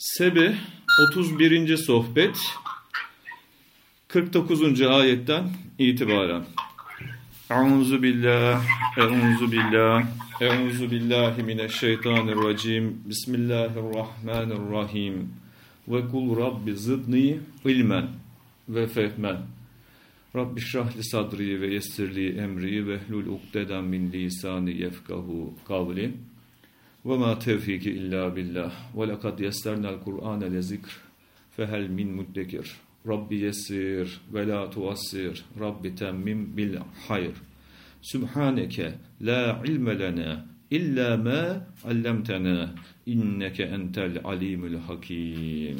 Sebe 31. sohbet 49. ayetten itibaren. Euzu billah, euzu billah, euzu billahi mineşşeytanirracim. Bismillahirrahmanirrahim. Ve kul rabbi zidni ilmen ve fehmen. Rabbi şrahli sadri ve yessirli emri ve hlul ukdeden min lisani yefkahu kavli. Ve ma tevfiki illa billah. Ve lekad yessernel Kur'ane le zikr. Fehel min muddekir. Rabbi yessir ve la tuassir. Rabbi temmim bil hayr. Sübhaneke la ilme lena illa ma allamtana inneke entel alimul hakim.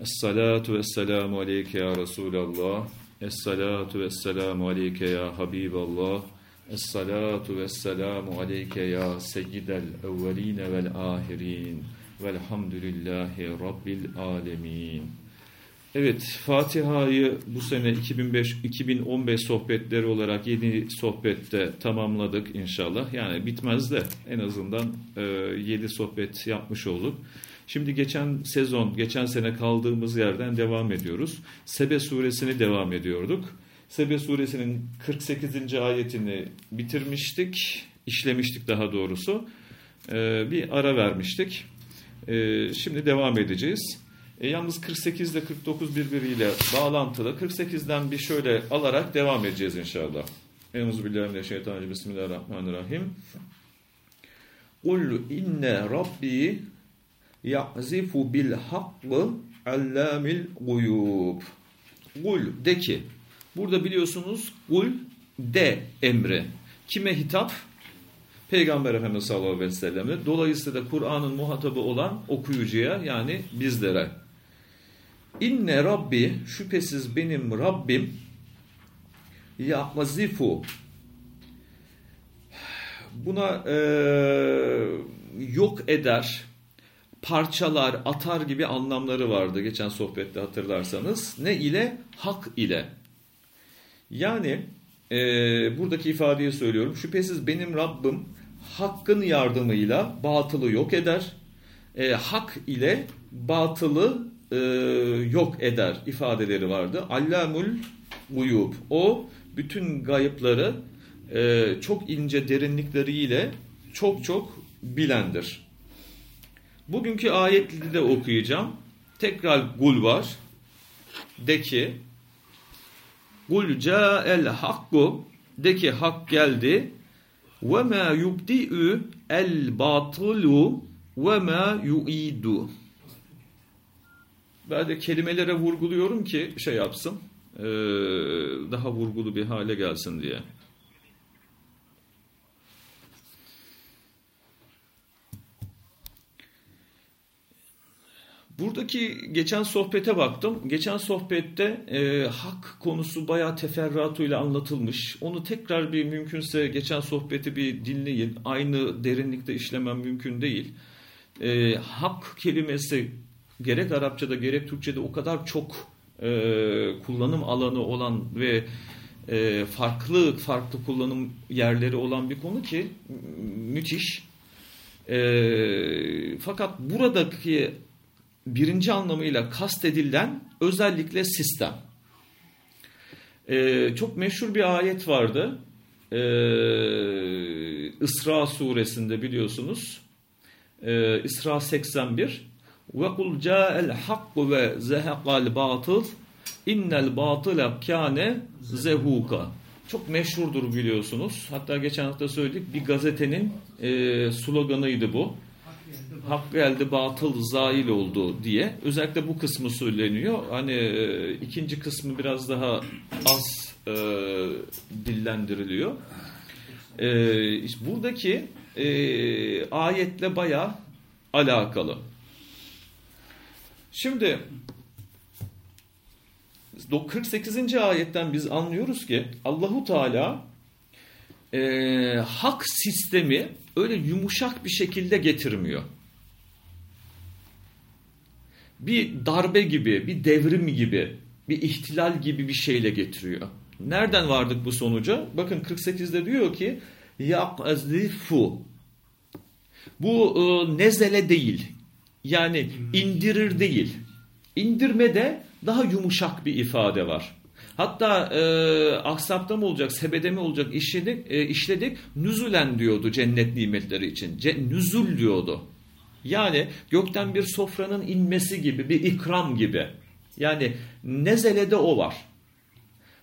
Esselatu vesselamu aleyke ya Resulallah. Esselatu vesselamu aleyke ya Habiballah. Esselatu vesselamu aleyke ya seyyidel evveline vel ahirin. Velhamdülillahi Rabbil alemin. Evet, Fatiha'yı bu sene 2005 2015 sohbetleri olarak 7 sohbette tamamladık inşallah. Yani bitmez de en azından e, 7 sohbet yapmış olduk. Şimdi geçen sezon, geçen sene kaldığımız yerden devam ediyoruz. Sebe suresini devam ediyorduk. Sebe suresinin 48. ayetini bitirmiştik, işlemiştik daha doğrusu. E, bir ara vermiştik. E, şimdi devam edeceğiz. E, yalnız 48 ile 49 birbiriyle bağlantılı. 48'den bir şöyle alarak devam edeceğiz inşallah. Euzubillahimineşşeytanirracim. Bismillahirrahmanirrahim. Kul inne rabbi ya'zifu bil hakkı allamil guyub. Kul de ki. Burada biliyorsunuz kul de emri. Kime hitap? Peygamber Efendimiz sallallahu aleyhi ve selleme. Dolayısıyla Kur'an'ın muhatabı olan okuyucuya yani bizlere. İnne Rabbi şüphesiz benim Rabbim ya'zifu buna e, yok eder, parçalar, atar gibi anlamları vardı geçen sohbette hatırlarsanız. Ne ile? Hak ile. Yani e, buradaki ifadeyi söylüyorum. Şüphesiz benim Rabbim hakkın yardımıyla batılı yok eder. E, hak ile batılı e, yok eder ifadeleri vardı. Allamul guyub. O bütün gayıpları e, çok ince derinlikleriyle çok çok bilendir. Bugünkü ayetli de okuyacağım. Tekrar gul var. De ki Kul ca'el hakku de ki hak geldi ve ma yubdi'u el batilu ve ma yu'idu. Ben de kelimelere vurguluyorum ki şey yapsın, daha vurgulu bir hale gelsin diye. Buradaki geçen sohbete baktım. Geçen sohbette e, hak konusu bayağı teferruatıyla anlatılmış. Onu tekrar bir mümkünse geçen sohbeti bir dinleyin. Aynı derinlikte işlemem mümkün değil. E, hak kelimesi gerek Arapçada gerek Türkçede o kadar çok e, kullanım alanı olan ve e, farklı farklı kullanım yerleri olan bir konu ki müthiş. E, fakat buradaki birinci anlamıyla kastedilen özellikle sistem. Ee, çok meşhur bir ayet vardı. Ee, İsra suresinde biliyorsunuz. Ee, İsra 81. Ve kul ca'el hakku ve zehekal batıl innel batıle kâne zehuka. Çok meşhurdur biliyorsunuz. Hatta geçen hafta söyledik bir gazetenin e, sloganıydı bu hak geldi batıl zail oldu diye özellikle bu kısmı söyleniyor. Hani e, ikinci kısmı biraz daha az e, dillendiriliyor. E, işte buradaki e, ayetle baya alakalı. Şimdi 48. ayetten biz anlıyoruz ki Allahu Teala e, hak sistemi öyle yumuşak bir şekilde getirmiyor bir darbe gibi, bir devrim gibi, bir ihtilal gibi bir şeyle getiriyor. Nereden vardık bu sonuca? Bakın 48'de diyor ki yakzifu. Bu e, nezele değil. Yani indirir değil. İndirmede daha yumuşak bir ifade var. Hatta e, aksapta mı olacak, sebede mi olacak işledik, e, işledik. Nüzülen diyordu cennet nimetleri için. Ce, nüzül diyordu. Yani gökten bir sofranın inmesi gibi, bir ikram gibi. Yani nezelede o var.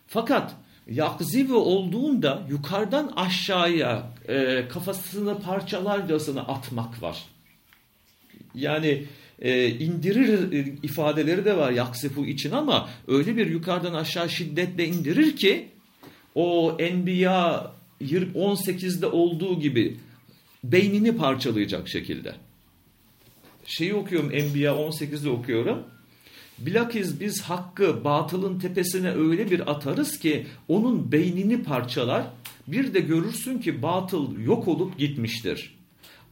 Fakat yakzivi olduğunda yukarıdan aşağıya e, kafasını parçalarcasına atmak var. Yani e, indirir e, ifadeleri de var yaksifu için ama öyle bir yukarıdan aşağı şiddetle indirir ki o Enbiya 18'de olduğu gibi beynini parçalayacak şekilde. Şeyi okuyorum Enbiya 18'de okuyorum. Bilakis biz hakkı batılın tepesine öyle bir atarız ki onun beynini parçalar. Bir de görürsün ki batıl yok olup gitmiştir.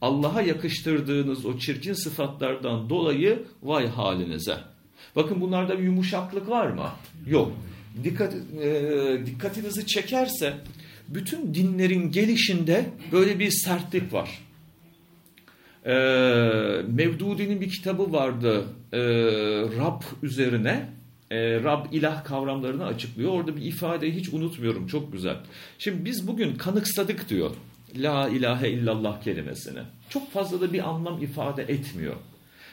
Allah'a yakıştırdığınız o çirkin sıfatlardan dolayı vay halinize. Bakın bunlarda bir yumuşaklık var mı? Yok. Dikkat, e, dikkatinizi çekerse bütün dinlerin gelişinde böyle bir sertlik var. E, Mevdudi'nin bir kitabı vardı e, Rab üzerine. E, Rab ilah kavramlarını açıklıyor. Orada bir ifadeyi hiç unutmuyorum. Çok güzel. Şimdi biz bugün kanıksadık diyor. La ilahe illallah kelimesini. Çok fazla da bir anlam ifade etmiyor.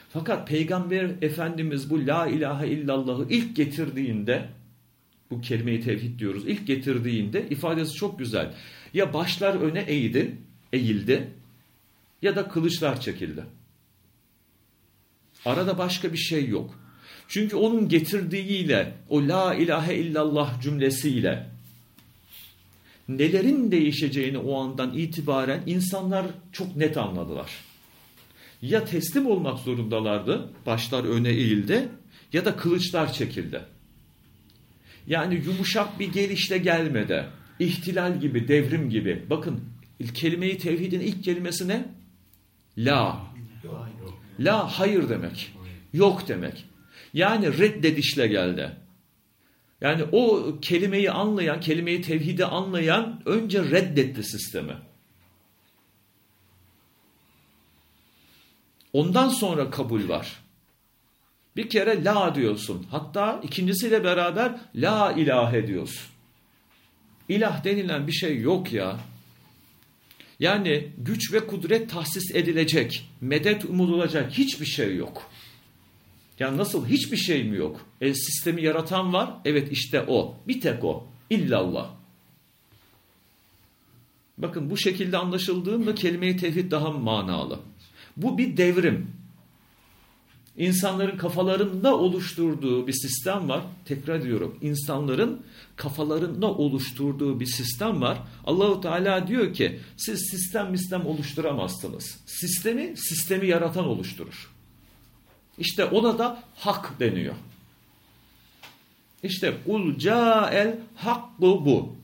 Fakat Peygamber Efendimiz bu la ilahe illallahı ilk getirdiğinde bu kelimeyi tevhid diyoruz. İlk getirdiğinde ifadesi çok güzel. Ya başlar öne eğdi, eğildi ya da kılıçlar çekildi. Arada başka bir şey yok. Çünkü onun getirdiğiyle o la ilahe illallah cümlesiyle nelerin değişeceğini o andan itibaren insanlar çok net anladılar. Ya teslim olmak zorundalardı, başlar öne eğildi ya da kılıçlar çekildi. Yani yumuşak bir gelişle gelmedi. İhtilal gibi, devrim gibi. Bakın kelimeyi tevhidin ilk kelimesi ne? La. La hayır demek. Yok demek. Yani reddedişle geldi. Yani o kelimeyi anlayan, kelimeyi tevhidi anlayan önce reddetti sistemi. Ondan sonra kabul var. Bir kere la diyorsun. Hatta ikincisiyle beraber la ilahe diyorsun. İlah denilen bir şey yok ya. Yani güç ve kudret tahsis edilecek, medet umulacak hiçbir şey yok. Ya nasıl hiçbir şey mi yok? E, sistemi yaratan var. Evet işte o. Bir tek o. İllallah. Bakın bu şekilde anlaşıldığında kelime-i tevhid daha manalı. Bu bir devrim. İnsanların kafalarında oluşturduğu bir sistem var. Tekrar diyorum. İnsanların kafalarında oluşturduğu bir sistem var. Allahu Teala diyor ki siz sistem sistem oluşturamazsınız. Sistemi sistemi yaratan oluşturur. İşte ona da hak deniyor. İşte kul ca'el hakkı bu.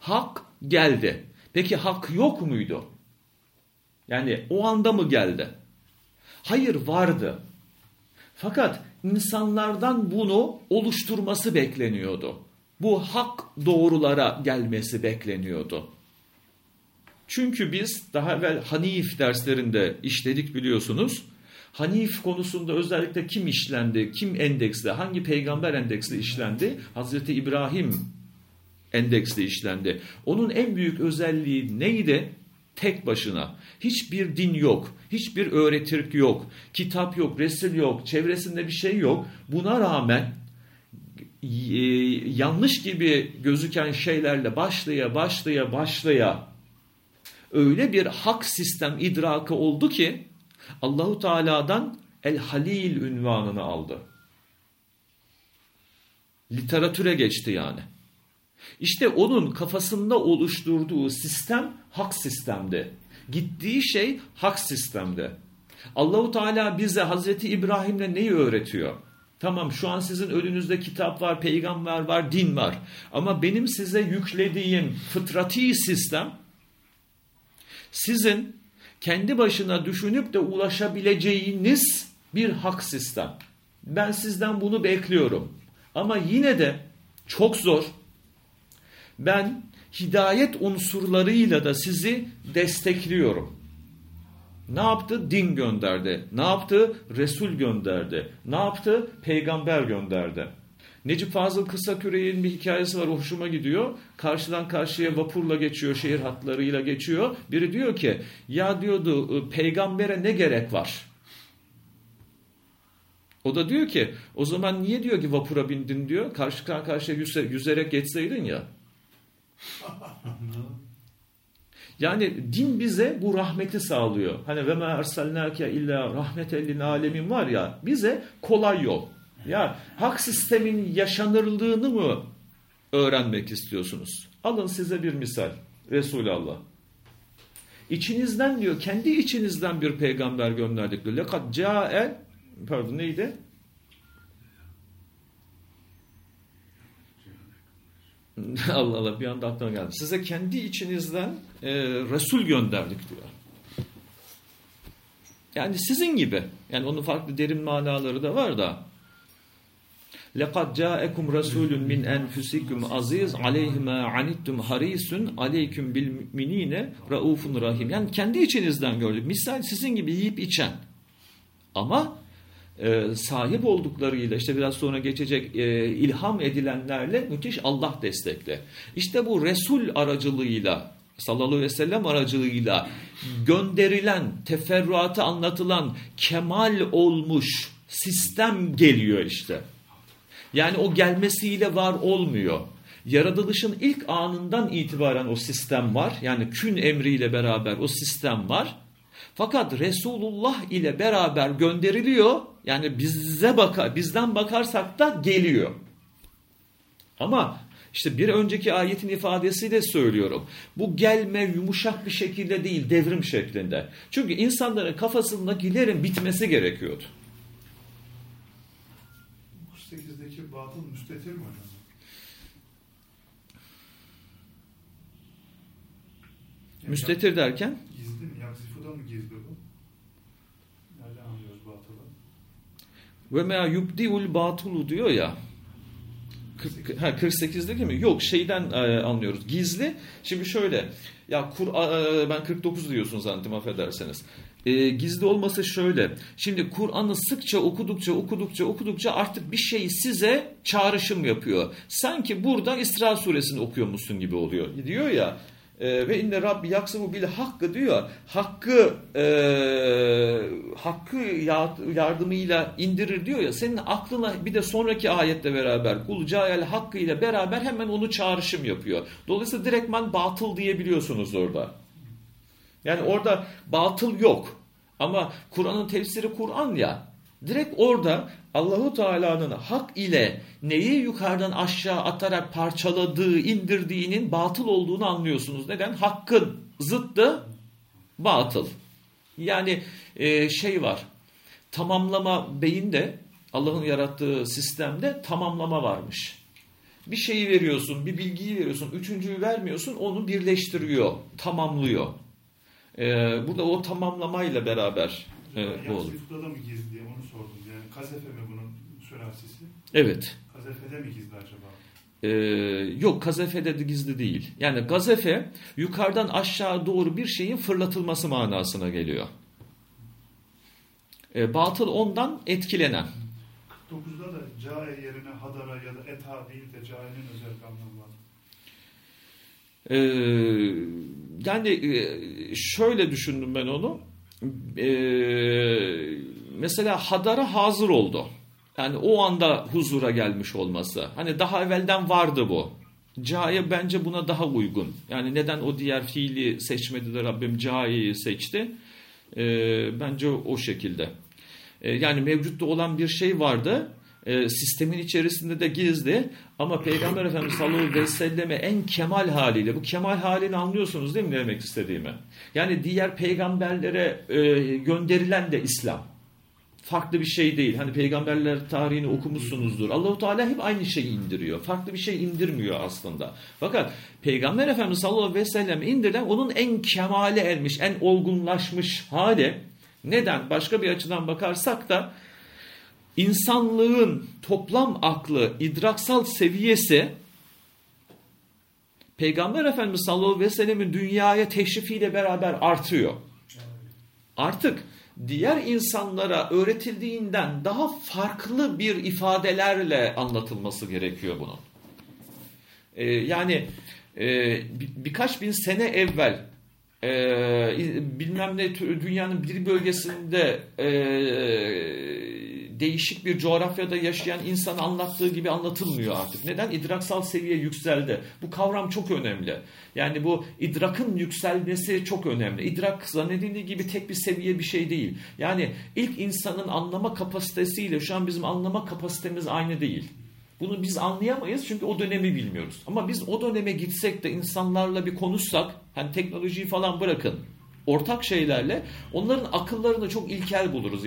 Hak geldi. Peki hak yok muydu? Yani o anda mı geldi? Hayır vardı. Fakat insanlardan bunu oluşturması bekleniyordu. Bu hak doğrulara gelmesi bekleniyordu. Çünkü biz daha evvel Hanif derslerinde işledik biliyorsunuz. Hanif konusunda özellikle kim işlendi, kim endeksli, hangi peygamber endeksli işlendi? Hazreti İbrahim endeksli işlendi. Onun en büyük özelliği neydi? Tek başına. Hiçbir din yok, hiçbir öğretirk yok, kitap yok, resim yok, çevresinde bir şey yok. Buna rağmen e, yanlış gibi gözüken şeylerle başlaya başlaya başlaya öyle bir hak sistem idrakı oldu ki Allahu Teala'dan El Halil ünvanını aldı. Literatüre geçti yani. İşte onun kafasında oluşturduğu sistem hak sistemde. Gittiği şey hak sistemde. Allahu Teala bize Hazreti İbrahim'le neyi öğretiyor? Tamam şu an sizin önünüzde kitap var, peygamber var, din var. Ama benim size yüklediğim fıtrati sistem sizin kendi başına düşünüp de ulaşabileceğiniz bir hak sistem. Ben sizden bunu bekliyorum. Ama yine de çok zor. Ben hidayet unsurlarıyla da sizi destekliyorum. Ne yaptı? Din gönderdi. Ne yaptı? Resul gönderdi. Ne yaptı? Peygamber gönderdi. Necip Fazıl Kısaküre'nin bir hikayesi var hoşuma gidiyor. Karşıdan karşıya vapurla geçiyor, şehir hatlarıyla geçiyor. Biri diyor ki ya diyordu peygambere ne gerek var? O da diyor ki o zaman niye diyor ki vapura bindin diyor. Karşı karşıya yüzerek geçseydin ya. Yani din bize bu rahmeti sağlıyor. Hani ve ma erselnake illa rahmeten lil alemin var ya bize kolay yol. Ya hak sistemin yaşanırlığını mı öğrenmek istiyorsunuz? Alın size bir misal. Resulallah. İçinizden diyor, kendi içinizden bir peygamber gönderdik diyor. Lekat ca'e, pardon neydi? Allah Allah bir anda aklıma geldi. Size kendi içinizden e, Resul gönderdik diyor. Yani sizin gibi. Yani onun farklı derin manaları da var da. لَقَدْ جَاءَكُمْ رَسُولٌ مِنْ أَنْفُسِكُمْ عَزِيزٌ عَلَيْهِ مَا عَنِتْتُمْ حَرِيسٌ عَلَيْكُمْ بِالْمِنِينَ رَؤُوفٌ rahim. Yani kendi içinizden gördük. Misal sizin gibi yiyip içen. Ama e, sahip olduklarıyla işte biraz sonra geçecek e, ilham edilenlerle müthiş Allah destekle. İşte bu Resul aracılığıyla sallallahu aleyhi ve sellem aracılığıyla gönderilen, teferruatı anlatılan kemal olmuş sistem geliyor işte. Yani o gelmesiyle var olmuyor. Yaratılışın ilk anından itibaren o sistem var. Yani kün emriyle beraber o sistem var. Fakat Resulullah ile beraber gönderiliyor. Yani bize bakar, bizden bakarsak da geliyor. Ama işte bir önceki ayetin ifadesiyle söylüyorum. Bu gelme yumuşak bir şekilde değil, devrim şeklinde. Çünkü insanların kafasındakilerin bitmesi gerekiyordu. Batıl müstetir mi hocam? Müstetir derken? Gizli mi? Yaksifuda mı gizli bu? Nereden anlıyoruz batılı? Ve mea yubdiul batulu diyor ya. 40, ha, 48'deki mi? Yok şeyden e, anlıyoruz. Gizli. Şimdi şöyle. Ya Kur, e, ben 49 diyorsun zannettim affederseniz. E, gizli olması şöyle. Şimdi Kur'an'ı sıkça okudukça okudukça okudukça artık bir şey size çağrışım yapıyor. Sanki burada İsra suresini okuyormuşsun gibi oluyor. Diyor ya e, ve inne Rabbi yaksıbu bil hakkı diyor. Hakkı e, hakkı yardımıyla indirir diyor ya. Senin aklına bir de sonraki ayette beraber kul cahil hakkı ile beraber hemen onu çağrışım yapıyor. Dolayısıyla direktman batıl diyebiliyorsunuz orada. Yani orada batıl yok. Ama Kur'an'ın tefsiri Kur'an ya. Direkt orada Allahu Teala'nın hak ile neyi yukarıdan aşağı atarak parçaladığı, indirdiğinin batıl olduğunu anlıyorsunuz. Neden? Hakkın zıttı batıl. Yani e, şey var. Tamamlama beyinde Allah'ın yarattığı sistemde tamamlama varmış. Bir şeyi veriyorsun, bir bilgiyi veriyorsun, üçüncüyü vermiyorsun, onu birleştiriyor, tamamlıyor. Ee, burada o tamamlamayla beraber e, bu olur. da mı gizli onu sordum. Yani kazefe mi bunun sülasisi? Evet. Kazefede mi gizli acaba? Ee, yok kazefede de gizli değil. Yani gazefe yukarıdan aşağı doğru bir şeyin fırlatılması manasına geliyor. Ee, batıl ondan etkilenen. 49'da da cae yerine hadara ya da eta değil de cae'nin özel anlamı var. Ee, yani e, şöyle düşündüm ben onu. Ee, mesela hadara hazır oldu. Yani o anda huzura gelmiş olması. Hani daha evvelden vardı bu. Ca'ya bence buna daha uygun. Yani neden o diğer fiili seçmedi de Rabbim Ca'yı seçti? Ee, bence o şekilde. Yani mevcutta olan bir şey vardı e, sistemin içerisinde de gizli ama Peygamber Efendimiz sallallahu aleyhi ve selleme en kemal haliyle bu kemal halini anlıyorsunuz değil mi ne demek istediğimi? Yani diğer peygamberlere e, gönderilen de İslam. Farklı bir şey değil. Hani peygamberler tarihini okumuşsunuzdur. Allahu Teala hep aynı şeyi indiriyor. Farklı bir şey indirmiyor aslında. Fakat Peygamber Efendimiz sallallahu aleyhi ve sellem indirilen onun en kemale ermiş, en olgunlaşmış hali. Neden? Başka bir açıdan bakarsak da insanlığın toplam aklı, idraksal seviyesi Peygamber Efendimiz sallallahu aleyhi ve sellemin dünyaya teşrifiyle beraber artıyor. artık diğer insanlara öğretildiğinden daha farklı bir ifadelerle anlatılması gerekiyor bunun. Ee, yani e, bir, birkaç bin sene evvel e, bilmem ne dünyanın bir bölgesinde e, değişik bir coğrafyada yaşayan insan anlattığı gibi anlatılmıyor artık. Neden? İdraksal seviye yükseldi. Bu kavram çok önemli. Yani bu idrakın yükselmesi çok önemli. İdrak zannedildiği gibi tek bir seviye bir şey değil. Yani ilk insanın anlama kapasitesiyle şu an bizim anlama kapasitemiz aynı değil. Bunu biz anlayamayız çünkü o dönemi bilmiyoruz. Ama biz o döneme gitsek de insanlarla bir konuşsak, hani teknolojiyi falan bırakın, ortak şeylerle onların akıllarını çok ilkel buluruz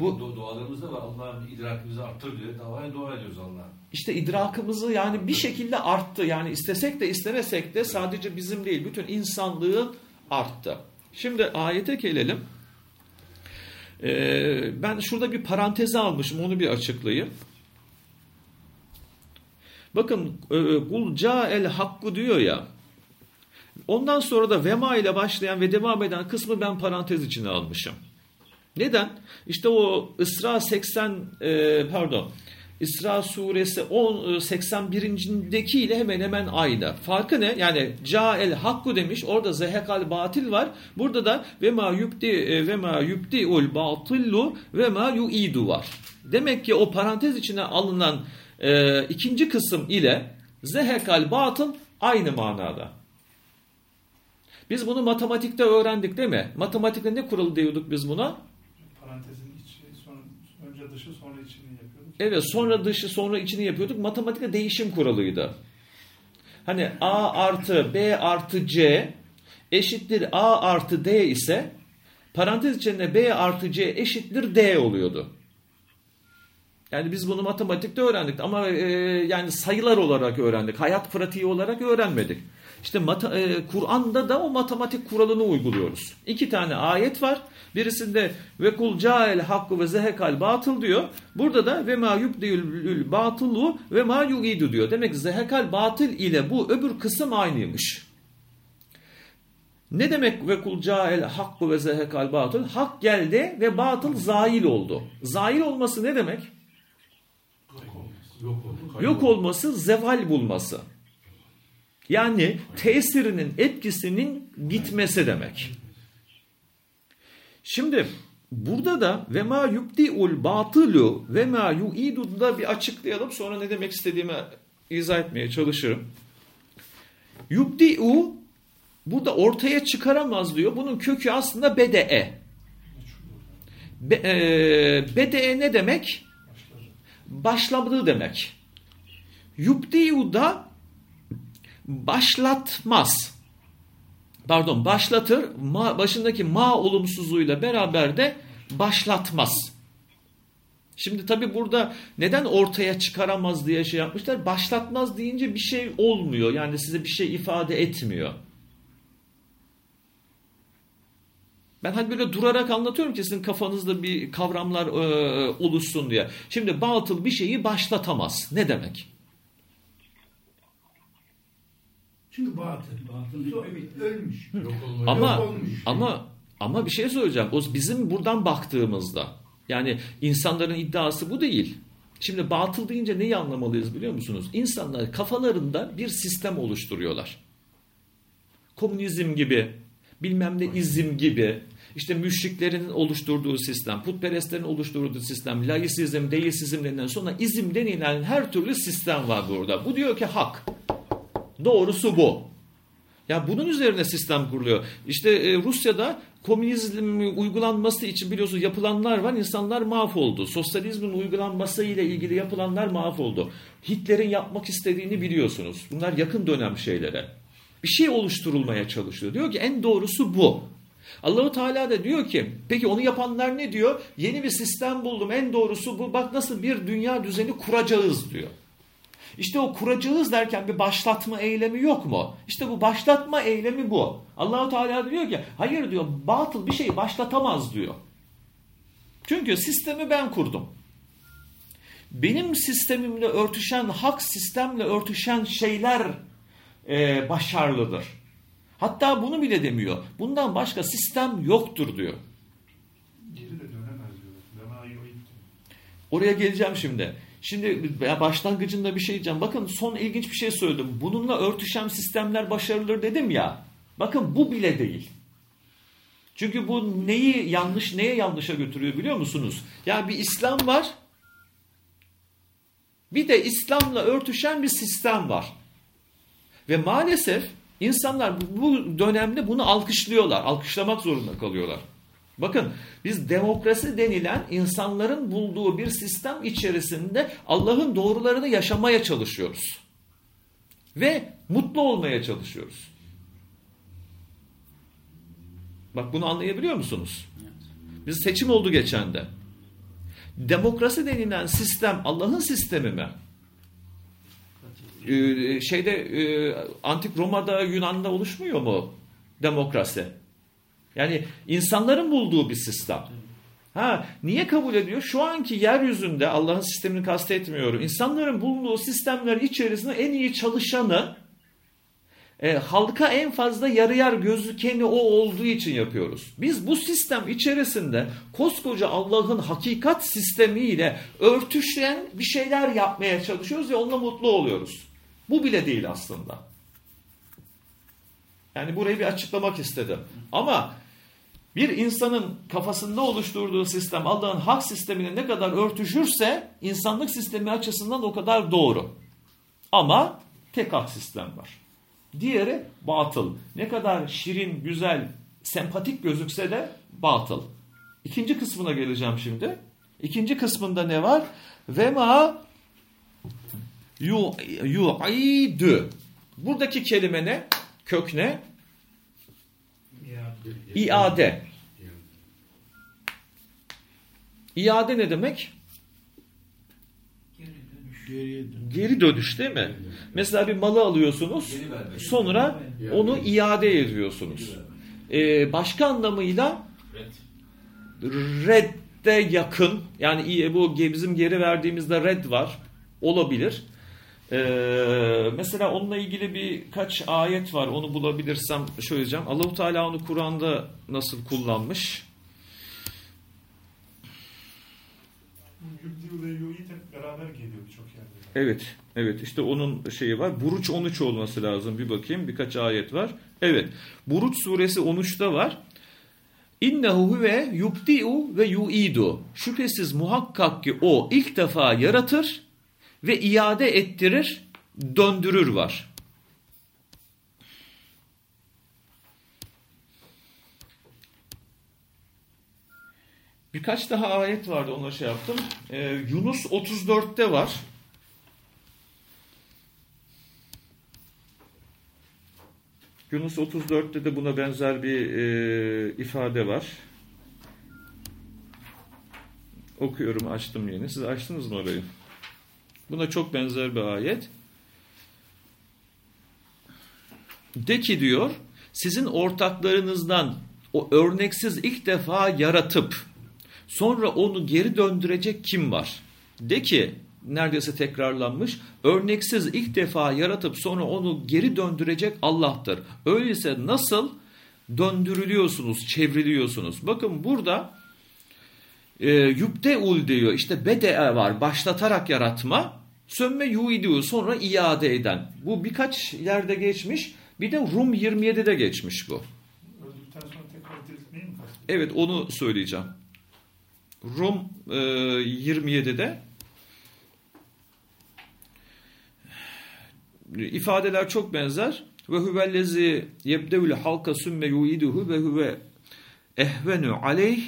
Bu du dualarımızda var. Allah'ım idrakimizi arttır diyor. Davaya dua ediyoruz Allah'a. İşte idrakımızı yani bir şekilde arttı. Yani istesek de istemesek de sadece bizim değil bütün insanlığın arttı. Şimdi ayete gelelim. Ee, ben şurada bir paranteze almışım onu bir açıklayayım. Bakın e, kul el hakkı diyor ya. Ondan sonra da vema ile başlayan ve devam eden kısmı ben parantez içine almışım. Neden? İşte o İsra 80 e, pardon İsra suresi 10 81'indeki ile hemen hemen aynı. Farkı ne? Yani ca el hakku demiş. Orada zehekal batil var. Burada da ve ma yubdi e, ve ma yubdiul batillu ve ma yuidu var. Demek ki o parantez içine alınan e, ikinci kısım ile zehekal batıl aynı manada. Biz bunu matematikte öğrendik değil mi? Matematikte ne kuralı diyorduk biz buna? Parantezin içi, sonra, önce dışı sonra içini yapıyorduk. Evet sonra dışı sonra içini yapıyorduk. Matematikte değişim kuralıydı. Hani A artı B artı C eşittir A artı D ise parantez içinde B artı C eşittir D oluyordu. Yani biz bunu matematikte öğrendik ama e, yani sayılar olarak öğrendik. Hayat pratiği olarak öğrenmedik. İşte e, Kur'an'da da o matematik kuralını uyguluyoruz. İki tane ayet var. Birisinde ve kul cael hakkı ve zehekal batıl diyor. Burada da ve ma yubdiyul batılu ve ma yugidu diyor. Demek zehekal batıl ile bu öbür kısım aynıymış. Ne demek ve kul cael hakkı ve zehekal batıl? Hak geldi ve batıl zail oldu. Zail olması ne demek? Yok olması zeval bulması. Yani tesirinin etkisinin gitmesi demek. Şimdi burada da ve ma yubdiul batılu ve ma yuidu da bir açıklayalım sonra ne demek istediğimi izah etmeye çalışırım. Yubdiu burada ortaya çıkaramaz diyor. Bunun kökü aslında bede'e. Be, e, bede'e ne demek? Başladığı demek. Yubdiu da başlatmaz. Pardon başlatır. Ma, başındaki ma olumsuzluğuyla beraber de başlatmaz. Şimdi tabi burada neden ortaya çıkaramaz diye şey yapmışlar. Başlatmaz deyince bir şey olmuyor. Yani size bir şey ifade etmiyor. Ben hani böyle durarak anlatıyorum ki sizin kafanızda bir kavramlar e, oluşsun diye. Şimdi batıl bir şeyi başlatamaz. Ne demek? Çünkü batıl. Batıl ölmüş. Yok ama Yok olmuş. ama ama bir şey söyleyeceğim. O bizim buradan baktığımızda yani insanların iddiası bu değil. Şimdi batıl deyince neyi anlamalıyız biliyor musunuz? İnsanlar kafalarında bir sistem oluşturuyorlar. Komünizm gibi, bilmem ne izim gibi, işte müşriklerin oluşturduğu sistem, putperestlerin oluşturduğu sistem, laisizm, deisizm denilen sonra izim denilen her türlü sistem var burada. Bu diyor ki hak. Doğrusu bu. Ya bunun üzerine sistem kuruluyor. İşte e, Rusya'da komünizm uygulanması için biliyorsunuz yapılanlar var. İnsanlar mahvoldu. Sosyalizmin uygulanması ile ilgili yapılanlar mahvoldu. Hitler'in yapmak istediğini biliyorsunuz. Bunlar yakın dönem şeylere. Bir şey oluşturulmaya çalışıyor. Diyor ki en doğrusu bu. Allahu Teala da diyor ki peki onu yapanlar ne diyor? Yeni bir sistem buldum en doğrusu bu. Bak nasıl bir dünya düzeni kuracağız diyor. İşte o kuracağız derken bir başlatma eylemi yok mu? İşte bu başlatma eylemi bu. Allahu Teala diyor ki hayır diyor batıl bir şeyi başlatamaz diyor. Çünkü sistemi ben kurdum. Benim sistemimle örtüşen, hak sistemle örtüşen şeyler e, başarılıdır. Hatta bunu bile demiyor. Bundan başka sistem yoktur diyor. Geri de dönemez diyor. Oraya geleceğim şimdi. Şimdi başlangıcında bir şey diyeceğim. Bakın son ilginç bir şey söyledim. Bununla örtüşen sistemler başarılır dedim ya. Bakın bu bile değil. Çünkü bu neyi yanlış neye yanlışa götürüyor biliyor musunuz? Yani bir İslam var. Bir de İslam'la örtüşen bir sistem var. Ve maalesef insanlar bu dönemde bunu alkışlıyorlar. Alkışlamak zorunda kalıyorlar. Bakın biz demokrasi denilen insanların bulduğu bir sistem içerisinde Allah'ın doğrularını yaşamaya çalışıyoruz. Ve mutlu olmaya çalışıyoruz. Bak bunu anlayabiliyor musunuz? Biz seçim oldu geçen de. Demokrasi denilen sistem Allah'ın sistemi mi? Ee, şeyde e, antik Roma'da Yunan'da oluşmuyor mu demokrasi? Yani insanların bulduğu bir sistem. Ha, niye kabul ediyor? Şu anki yeryüzünde Allah'ın sistemini kastetmiyorum. İnsanların bulunduğu sistemler içerisinde en iyi çalışanı e, halka en fazla yarıyar gözükeni o olduğu için yapıyoruz. Biz bu sistem içerisinde koskoca Allah'ın hakikat sistemiyle örtüşen bir şeyler yapmaya çalışıyoruz ve onunla mutlu oluyoruz. Bu bile değil aslında. Yani burayı bir açıklamak istedim. Ama bir insanın kafasında oluşturduğu sistem Allah'ın hak sistemine ne kadar örtüşürse insanlık sistemi açısından o kadar doğru. Ama tek hak sistem var. Diğeri batıl. Ne kadar şirin, güzel, sempatik gözükse de batıl. İkinci kısmına geleceğim şimdi. İkinci kısmında ne var? Ve ma yu yu'idü. Buradaki kelime ne? Kök ne? İade. İade ne demek? Geri dönüş değil mi? Mesela bir malı alıyorsunuz. Sonra onu iade ediyorsunuz. Ee, başka anlamıyla redde yakın yani bu bizim geri verdiğimizde red var olabilir. Ee, mesela onunla ilgili birkaç ayet var onu bulabilirsem söyleyeceğim. Allahu Teala onu Kur'an'da nasıl kullanmış? Beraber geliyor birçok yerde. Evet, evet işte onun şeyi var. Buruç 13 olması lazım. Bir bakayım birkaç ayet var. Evet, Buruç suresi 13'te var. İnnehu ve yubdi'u ve yu'idu. Şüphesiz muhakkak ki o ilk defa yaratır ve iade ettirir, döndürür var. Birkaç daha ayet vardı onları şey yaptım. Ee, Yunus 34'te var. Yunus 34'te de buna benzer bir e, ifade var. Okuyorum açtım yeni. Siz açtınız mı orayı? Buna çok benzer bir ayet. De ki diyor sizin ortaklarınızdan o örneksiz ilk defa yaratıp sonra onu geri döndürecek kim var? De ki neredeyse tekrarlanmış. Örneksiz ilk defa yaratıp sonra onu geri döndürecek Allah'tır. Öyleyse nasıl döndürülüyorsunuz, çevriliyorsunuz? Bakın burada e, yubdeul diyor. İşte bede var. Başlatarak yaratma. Sönme yuidu sonra iade eden. Bu birkaç yerde geçmiş. Bir de Rum 27'de geçmiş bu. Öldükten sonra tekrar diriltmeyi mi kastediyor? Evet onu söyleyeceğim. Rum e, 27'de ifadeler çok benzer. Ve huvellezi yebdevül halka sümme yuiduhu ve huve ehvenu aleyh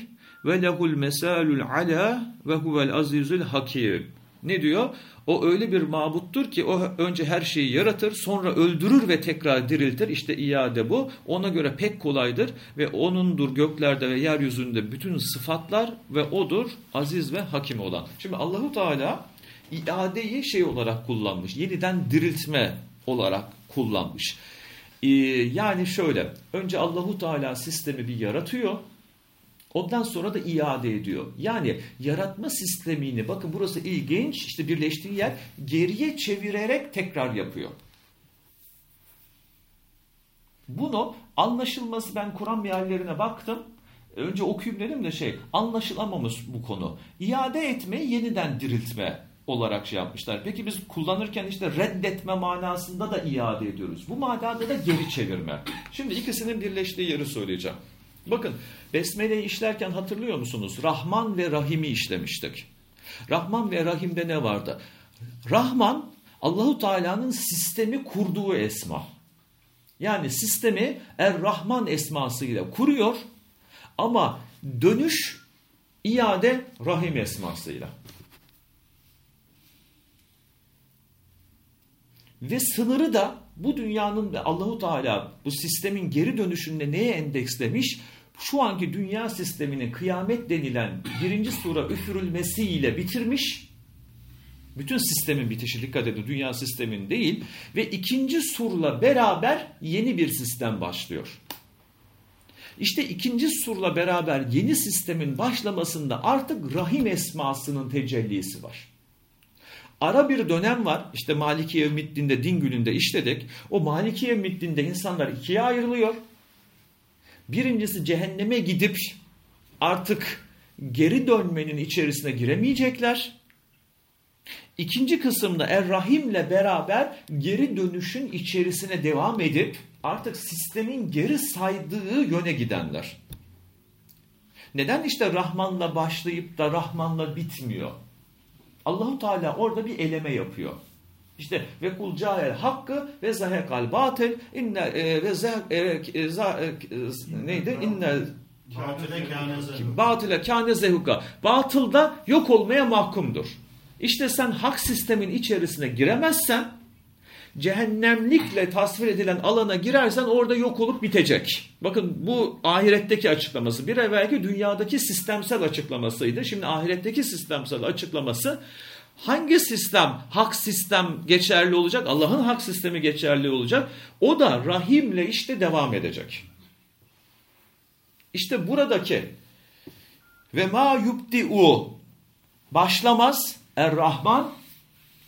ve lehul mesalul ala ve huvel azizül hakim. Ne diyor? O öyle bir mabuttur ki o önce her şeyi yaratır, sonra öldürür ve tekrar diriltir. İşte iade bu. Ona göre pek kolaydır ve onundur göklerde ve yeryüzünde bütün sıfatlar ve odur aziz ve hakim olan. Şimdi Allahu Teala iadeyi şey olarak kullanmış. Yeniden diriltme olarak kullanmış. Ee, yani şöyle, önce Allahu Teala sistemi bir yaratıyor. Ondan sonra da iade ediyor. Yani yaratma sistemini bakın burası ilginç işte birleştiği yer geriye çevirerek tekrar yapıyor. Bunu anlaşılması ben Kur'an meallerine baktım. Önce okuyayım dedim de şey anlaşılamamış bu konu. İade etme yeniden diriltme olarak şey yapmışlar. Peki biz kullanırken işte reddetme manasında da iade ediyoruz. Bu manada da geri çevirme. Şimdi ikisinin birleştiği yeri söyleyeceğim. Bakın Besmele'yi işlerken hatırlıyor musunuz? Rahman ve Rahim'i işlemiştik. Rahman ve Rahim'de ne vardı? Rahman Allahu Teala'nın sistemi kurduğu esma. Yani sistemi Er-Rahman esmasıyla kuruyor ama dönüş iade Rahim esmasıyla. Ve sınırı da bu dünyanın ve Allahu Teala bu sistemin geri dönüşünde neye endekslemiş? Şu anki dünya sistemini kıyamet denilen birinci sura üfürülmesiyle bitirmiş. Bütün sistemin bitişi dikkat edin dünya sistemin değil ve ikinci surla beraber yeni bir sistem başlıyor. İşte ikinci surla beraber yeni sistemin başlamasında artık rahim esmasının tecellisi var. Ara bir dönem var. İşte Maliki Yevmiddin'de din gününde işledik. O Maliki Yevmiddin'de insanlar ikiye ayrılıyor. Birincisi cehenneme gidip artık geri dönmenin içerisine giremeyecekler. İkinci kısımda Er-Rahim'le beraber geri dönüşün içerisine devam edip artık sistemin geri saydığı yöne gidenler. Neden işte Rahman'la başlayıp da Rahman'la bitmiyor? Allahu Teala orada bir eleme yapıyor. İşte ve kul hakkı ve zahekal batil inne e, ve zeh, e, e, za, e, neydi? İnne batile kâne zehuka. Batıl da yok olmaya mahkumdur. İşte sen hak sistemin içerisine giremezsen cehennemlikle tasvir edilen alana girersen orada yok olup bitecek. Bakın bu ahiretteki açıklaması. Bir evvelki dünyadaki sistemsel açıklamasıydı. Şimdi ahiretteki sistemsel açıklaması hangi sistem, hak sistem geçerli olacak? Allah'ın hak sistemi geçerli olacak. O da rahimle işte devam edecek. İşte buradaki ve ma yubdi'u başlamaz Er-Rahman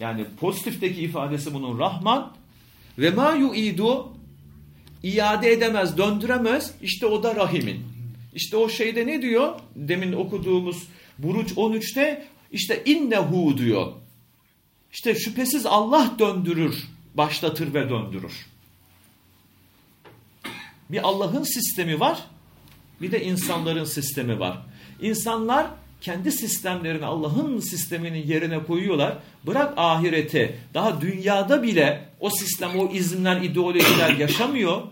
yani pozitifteki ifadesi bunun Rahman ve ma yu'idu iade edemez, döndüremez. İşte o da Rahim'in. İşte o şeyde ne diyor? Demin okuduğumuz Buruç 13'te işte innehu diyor. İşte şüphesiz Allah döndürür, başlatır ve döndürür. Bir Allah'ın sistemi var, bir de insanların sistemi var. İnsanlar kendi sistemlerini Allah'ın sisteminin yerine koyuyorlar. Bırak ahirete daha dünyada bile o sistem, o izimler, ideolojiler yaşamıyor.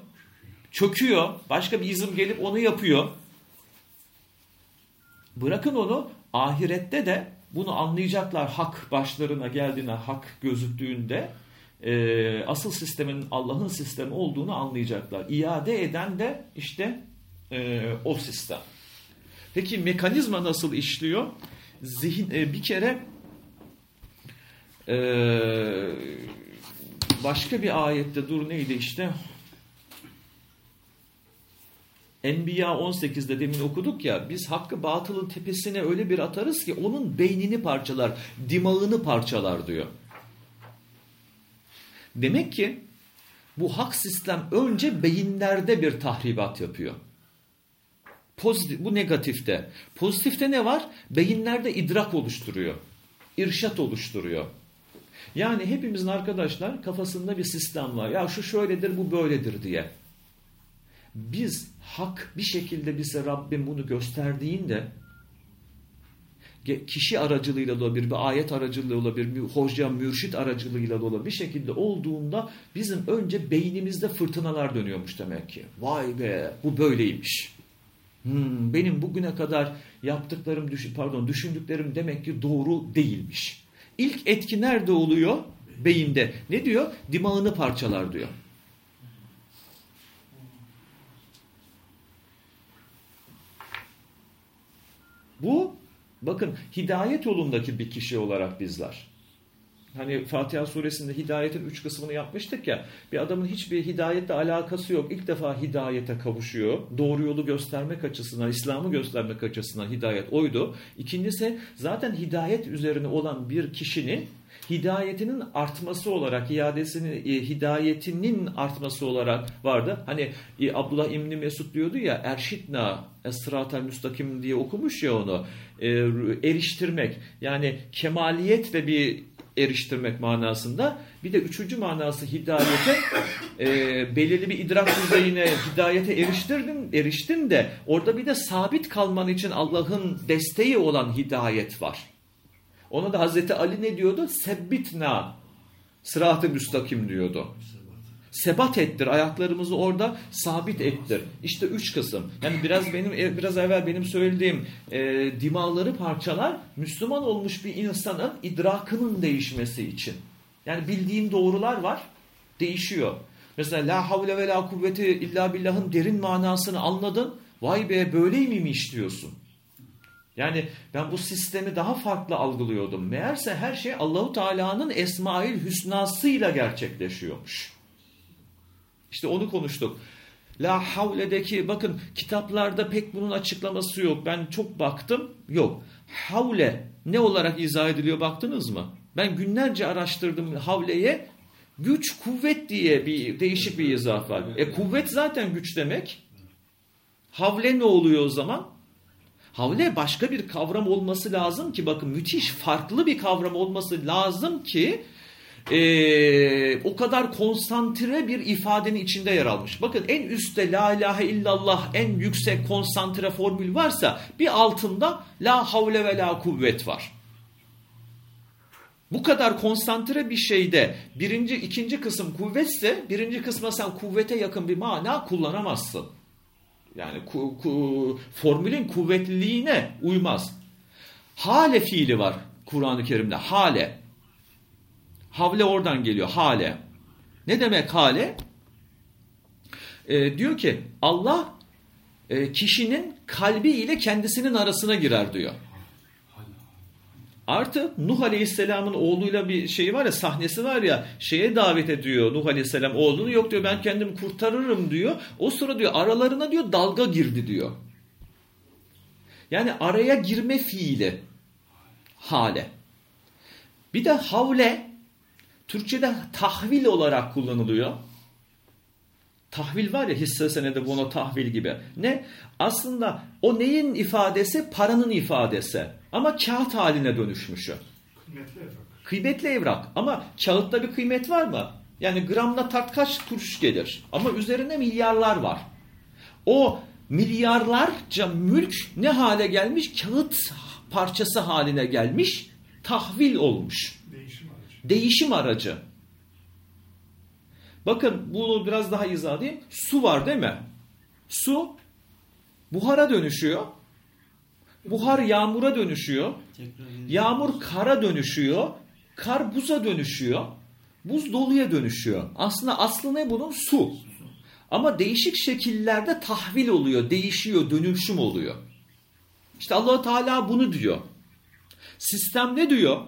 Çöküyor. Başka bir izim gelip onu yapıyor. Bırakın onu ahirette de bunu anlayacaklar hak başlarına geldiğinde, hak gözüktüğünde e, asıl sistemin Allah'ın sistemi olduğunu anlayacaklar. İade eden de işte e, o sistem. Peki mekanizma nasıl işliyor? Zihin e, bir kere e, başka bir ayette dur neydi işte Enbiya 18'de demin okuduk ya biz hakkı batılın tepesine öyle bir atarız ki onun beynini parçalar, dimağını parçalar diyor. Demek ki bu hak sistem önce beyinlerde bir tahribat yapıyor. Pozitif, bu negatifte. Pozitifte ne var? Beyinlerde idrak oluşturuyor. İrşat oluşturuyor. Yani hepimizin arkadaşlar kafasında bir sistem var. Ya şu şöyledir, bu böyledir diye. Biz hak bir şekilde bize Rabbim bunu gösterdiğinde kişi aracılığıyla da olabilir, bir ayet aracılığıyla olabilir, bir hoca, mürşit aracılığıyla da olabilir. Bir şekilde olduğunda bizim önce beynimizde fırtınalar dönüyormuş demek ki. Vay be bu böyleymiş. Hmm, benim bugüne kadar yaptıklarım, pardon düşündüklerim demek ki doğru değilmiş. İlk etki nerede oluyor? Beyinde. Ne diyor? Dimağını parçalar diyor. Bu bakın hidayet yolundaki bir kişi olarak bizler. hani Fatiha suresinde hidayetin üç kısmını yapmıştık ya. Bir adamın hiçbir hidayetle alakası yok. İlk defa hidayete kavuşuyor. Doğru yolu göstermek açısından, İslam'ı göstermek açısından hidayet oydu. İkincisi zaten hidayet üzerine olan bir kişinin hidayetinin artması olarak, iadesinin, e, hidayetinin artması olarak vardı. Hani e, Abdullah İbni Mesud diyordu ya, erşitna esratel müstakim diye okumuş ya onu. E, eriştirmek, yani kemaliyetle bir eriştirmek manasında. Bir de üçüncü manası hidayete e, belirli bir idrak düzeyine hidayete eriştirdin, eriştin de orada bir de sabit kalman için Allah'ın desteği olan hidayet var. Ona da Hazreti Ali ne diyordu? Sebbitna sırat-ı müstakim diyordu. Sebat ettir. Ayaklarımızı orada sabit ettir. İşte üç kısım. Yani biraz benim biraz evvel benim söylediğim e, dimağları parçalar Müslüman olmuş bir insanın idrakının değişmesi için. Yani bildiğin doğrular var. Değişiyor. Mesela la havle ve la kuvveti illa billahın derin manasını anladın. Vay be böyle miymiş diyorsun. Yani ben bu sistemi daha farklı algılıyordum. Meğerse her şey Allahu Teala'nın Esmail Hüsnasıyla gerçekleşiyormuş. İşte onu konuştuk. La havledeki bakın kitaplarda pek bunun açıklaması yok. Ben çok baktım. Yok. Havle ne olarak izah ediliyor baktınız mı? Ben günlerce araştırdım havleye. Güç, kuvvet diye bir değişik bir izah var. E kuvvet zaten güç demek. Havle ne oluyor o zaman? Havle başka bir kavram olması lazım ki bakın müthiş farklı bir kavram olması lazım ki e, o kadar konsantre bir ifadenin içinde yer almış. Bakın en üstte la ilahe illallah en yüksek konsantre formül varsa bir altında la havle ve la kuvvet var. Bu kadar konsantre bir şeyde birinci ikinci kısım kuvvetse birinci kısma sen kuvvete yakın bir mana kullanamazsın. Yani ku, ku, formülün kuvvetliliğine uymaz. Hale fiili var Kur'an-ı Kerim'de. Hale. Havle oradan geliyor. Hale. Ne demek hale? Ee, diyor ki Allah e, kişinin kalbi ile kendisinin arasına girer diyor. Artı Nuh Aleyhisselam'ın oğluyla bir şey var ya sahnesi var ya şeye davet ediyor Nuh Aleyhisselam oğlunu yok diyor ben kendimi kurtarırım diyor. O sıra diyor aralarına diyor dalga girdi diyor. Yani araya girme fiili hale. Bir de havle Türkçe'de tahvil olarak kullanılıyor. Tahvil var ya hisse senedi bunu tahvil gibi. Ne? Aslında o neyin ifadesi? Paranın ifadesi. Ama kağıt haline dönüşmüşü. Kıymetli evrak. Kıymetli evrak. Ama kağıtta bir kıymet var mı? Yani gramla tart kaç kuruş gelir? Ama üzerinde milyarlar var. O milyarlarca mülk ne hale gelmiş? Kağıt parçası haline gelmiş. Tahvil olmuş. Değişim aracı. Değişim aracı. Bakın bunu biraz daha izah edeyim. Su var değil mi? Su buhara dönüşüyor. Buhar yağmura dönüşüyor. Yağmur kara dönüşüyor. Kar buza dönüşüyor. Buz doluya dönüşüyor. Aslında aslı ne bunun? Su. Ama değişik şekillerde tahvil oluyor, değişiyor, dönüşüm oluyor. İşte allah Teala bunu diyor. Sistem ne diyor?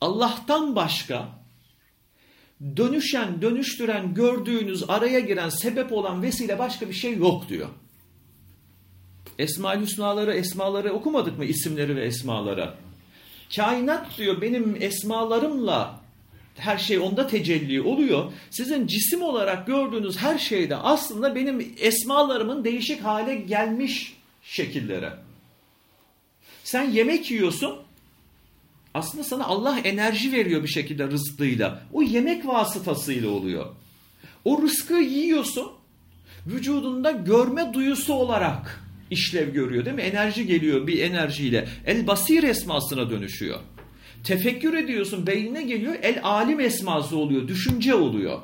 Allah'tan başka dönüşen, dönüştüren, gördüğünüz, araya giren, sebep olan vesile başka bir şey yok diyor. Esma-ül Hüsnaları, esmaları okumadık mı isimleri ve esmaları? Kainat diyor benim esmalarımla her şey onda tecelli oluyor. Sizin cisim olarak gördüğünüz her şeyde aslında benim esmalarımın değişik hale gelmiş şekilleri. Sen yemek yiyorsun. Aslında sana Allah enerji veriyor bir şekilde rızkıyla. O yemek vasıtasıyla oluyor. O rızkı yiyorsun. Vücudunda görme duyusu olarak işlev görüyor değil mi? Enerji geliyor bir enerjiyle. El basir esmasına dönüşüyor. Tefekkür ediyorsun beynine geliyor el alim esması oluyor. Düşünce oluyor.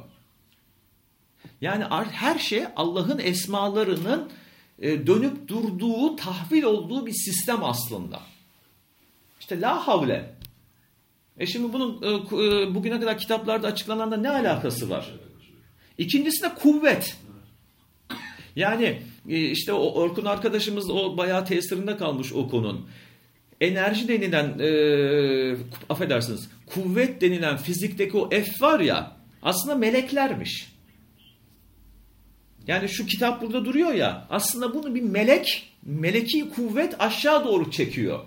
Yani her şey Allah'ın esmalarının e, dönüp durduğu, tahvil olduğu bir sistem aslında. İşte la havle. E şimdi bunun e, e, bugüne kadar kitaplarda açıklananda ne alakası var? İkincisi de kuvvet. Yani işte o Orkun arkadaşımız o bayağı tesirinde kalmış o konun. enerji denilen e, affedersiniz kuvvet denilen fizikteki o F var ya aslında meleklermiş. Yani şu kitap burada duruyor ya aslında bunu bir melek, meleki kuvvet aşağı doğru çekiyor.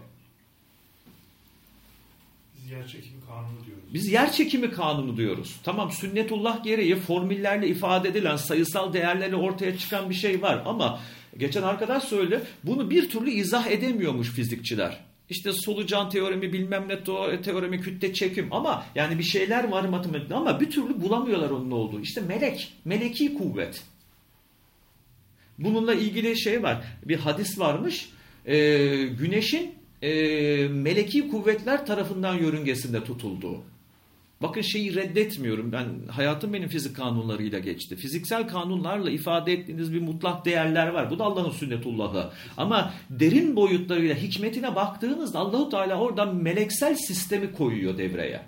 Biz yer kanunu. Biz yer çekimi kanunu diyoruz. Tamam sünnetullah gereği formüllerle ifade edilen sayısal değerlerle ortaya çıkan bir şey var ama geçen arkadaş söyledi bunu bir türlü izah edemiyormuş fizikçiler. İşte solucan teoremi bilmem ne teoremi kütle çekim ama yani bir şeyler var matematikte ama bir türlü bulamıyorlar onun olduğu. İşte melek, meleki kuvvet. Bununla ilgili şey var. Bir hadis varmış. Ee, güneşin e, meleki kuvvetler tarafından yörüngesinde tutulduğu. Bakın şeyi reddetmiyorum. Ben hayatım benim fizik kanunlarıyla geçti. Fiziksel kanunlarla ifade ettiğiniz bir mutlak değerler var. Bu da Allah'ın sünnetullahı. Ama derin boyutlarıyla hikmetine baktığınızda Allahu Teala oradan meleksel sistemi koyuyor devreye.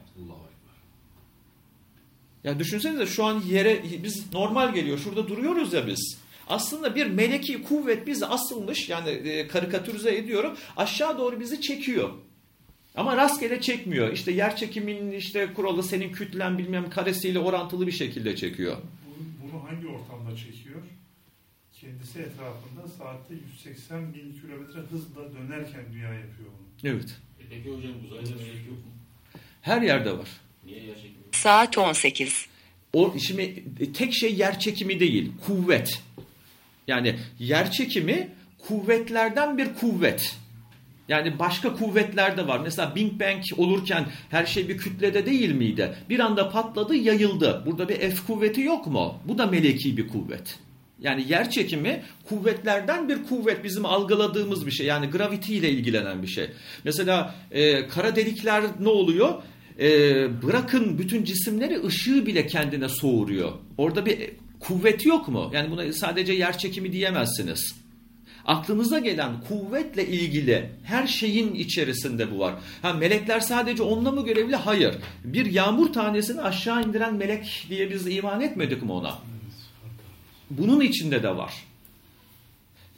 Ya düşünsenize şu an yere biz normal geliyor. Şurada duruyoruz ya biz. Aslında bir meleki kuvvet bizi asılmış yani e, karikatürize ediyorum. Aşağı doğru bizi çekiyor. Ama rastgele çekmiyor. İşte yer çekiminin işte kuralı senin kütlen bilmem karesiyle orantılı bir şekilde çekiyor. Bunu hangi ortamda çekiyor? Kendisi etrafında saatte 180 bin kilometre hızla dönerken dünya yapıyor bunu. Evet. E peki hocam uzayda melek yok mu? Her yerde var. Niye yer çekimi? Saat 18. O şimdi tek şey yer çekimi değil, kuvvet. Yani yer çekimi kuvvetlerden bir kuvvet. Yani başka kuvvetler de var. Mesela Big Bang olurken her şey bir kütlede değil miydi? Bir anda patladı, yayıldı. Burada bir F kuvveti yok mu? Bu da meleki bir kuvvet. Yani yer çekimi kuvvetlerden bir kuvvet bizim algıladığımız bir şey. Yani gravity ile ilgilenen bir şey. Mesela e, kara delikler ne oluyor? E, bırakın bütün cisimleri ışığı bile kendine soğuruyor. Orada bir kuvvet yok mu? Yani buna sadece yer çekimi diyemezsiniz. Aklınıza gelen kuvvetle ilgili her şeyin içerisinde bu var. Ha melekler sadece onunla mı görevli? Hayır. Bir yağmur tanesini aşağı indiren melek diye biz iman etmedik mi ona? Bunun içinde de var.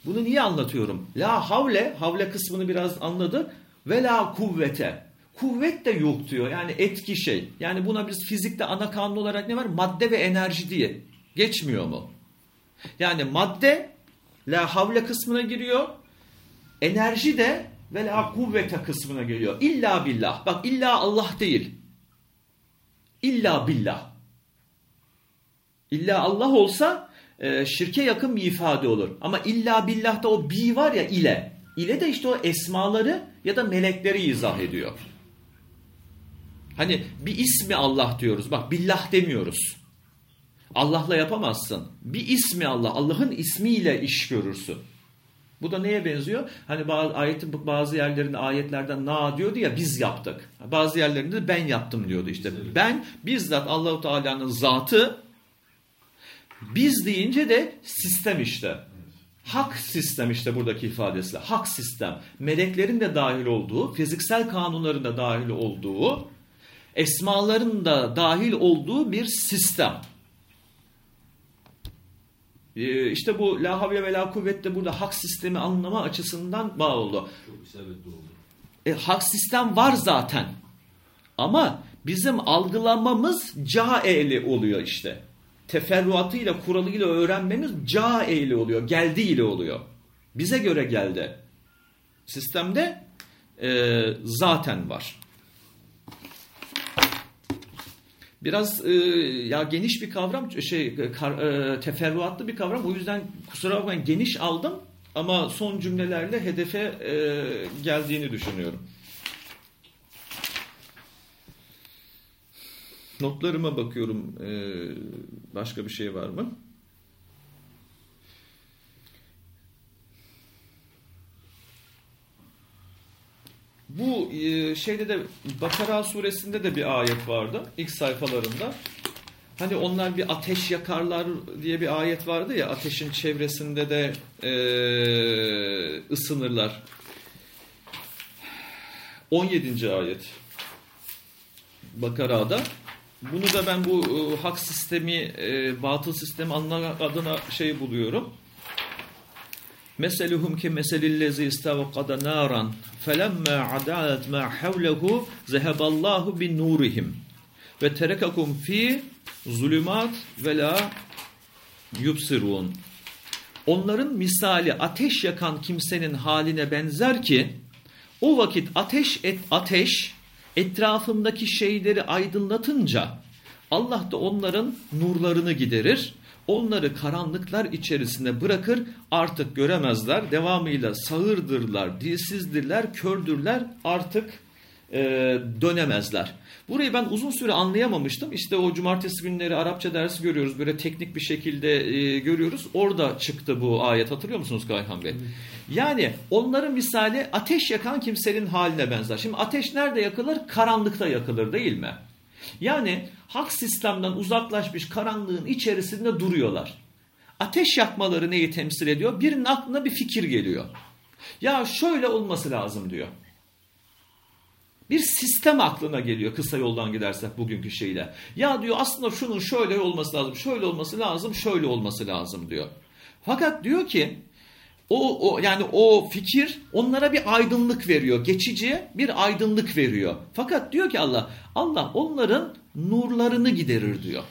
Bunu niye anlatıyorum? La havle, havle kısmını biraz anladı. Ve la kuvvete. Kuvvet de yok diyor. Yani etki şey. Yani buna biz fizikte ana kanun olarak ne var? Madde ve enerji diye. Geçmiyor mu? Yani madde la havle kısmına giriyor. Enerji de ve la kuvvete kısmına giriyor. İlla billah. Bak illa Allah değil. İlla billah. İlla Allah olsa e, şirke yakın bir ifade olur. Ama illa billah'ta o bi var ya ile. İle de işte o esmaları ya da melekleri izah ediyor. Hani bir ismi Allah diyoruz. Bak billah demiyoruz. Allah'la yapamazsın. Bir ismi Allah. Allah'ın ismiyle iş görürsün. Bu da neye benziyor? Hani bazı ayetin bazı yerlerinde ayetlerden na diyordu ya biz yaptık. Bazı yerlerinde de ben yaptım diyordu işte. Ben bizzat Allahu Teala'nın zatı biz deyince de sistem işte. Hak sistem işte buradaki ifadesi. Hak sistem. Meleklerin de dahil olduğu, fiziksel kanunların da dahil olduğu, esmaların da dahil olduğu bir sistem. Ee, işte bu la havle ve la kuvvet de burada hak sistemi anlama açısından bağlı oldu. Çok isabetli oldu. E, hak sistem var zaten. Ama bizim algılamamız caeli oluyor işte. Teferruatıyla, kuralıyla öğrenmemiz caeli oluyor, geldiğiyle oluyor. Bize göre geldi. Sistemde e, zaten var. Biraz e, ya geniş bir kavram, şey kar, e, teferruatlı bir kavram. O yüzden kusura bakmayın geniş aldım ama son cümlelerle hedefe e, geldiğini düşünüyorum. Notlarıma bakıyorum. E, başka bir şey var mı? Bu e, şeyde de Bakara suresinde de bir ayet vardı ilk sayfalarında. Hani onlar bir ateş yakarlar diye bir ayet vardı ya ateşin çevresinde de e, ısınırlar. 17. ayet Bakara'da. Bunu da ben bu e, hak sistemi, e, batıl sistemi anlamak adına şey buluyorum. Meseluhum ki meselillezi istavqada naran felemma adaat ma havlehu zeheballahu bin nurihim ve terekakum fi zulümat ve la yubsirun. Onların misali ateş yakan kimsenin haline benzer ki o vakit ateş et ateş etrafındaki şeyleri aydınlatınca Allah da onların nurlarını giderir. Onları karanlıklar içerisinde bırakır artık göremezler. Devamıyla sağırdırlar, dilsizdirler, kördürler artık e, dönemezler. Burayı ben uzun süre anlayamamıştım. İşte o cumartesi günleri Arapça dersi görüyoruz. Böyle teknik bir şekilde e, görüyoruz. Orada çıktı bu ayet. Hatırlıyor musunuz Kayhan Bey? Yani onların misali ateş yakan kimsenin haline benzer. Şimdi ateş nerede yakılır? Karanlıkta yakılır değil mi? Yani hak sistemden uzaklaşmış karanlığın içerisinde duruyorlar. Ateş yakmaları neyi temsil ediyor? Birinin aklına bir fikir geliyor. Ya şöyle olması lazım diyor. Bir sistem aklına geliyor kısa yoldan gidersek bugünkü şeyle. Ya diyor aslında şunun şöyle olması lazım, şöyle olması lazım, şöyle olması lazım diyor. Fakat diyor ki o, o yani o fikir onlara bir aydınlık veriyor. Geçici bir aydınlık veriyor. Fakat diyor ki Allah, Allah onların nurlarını giderir diyor.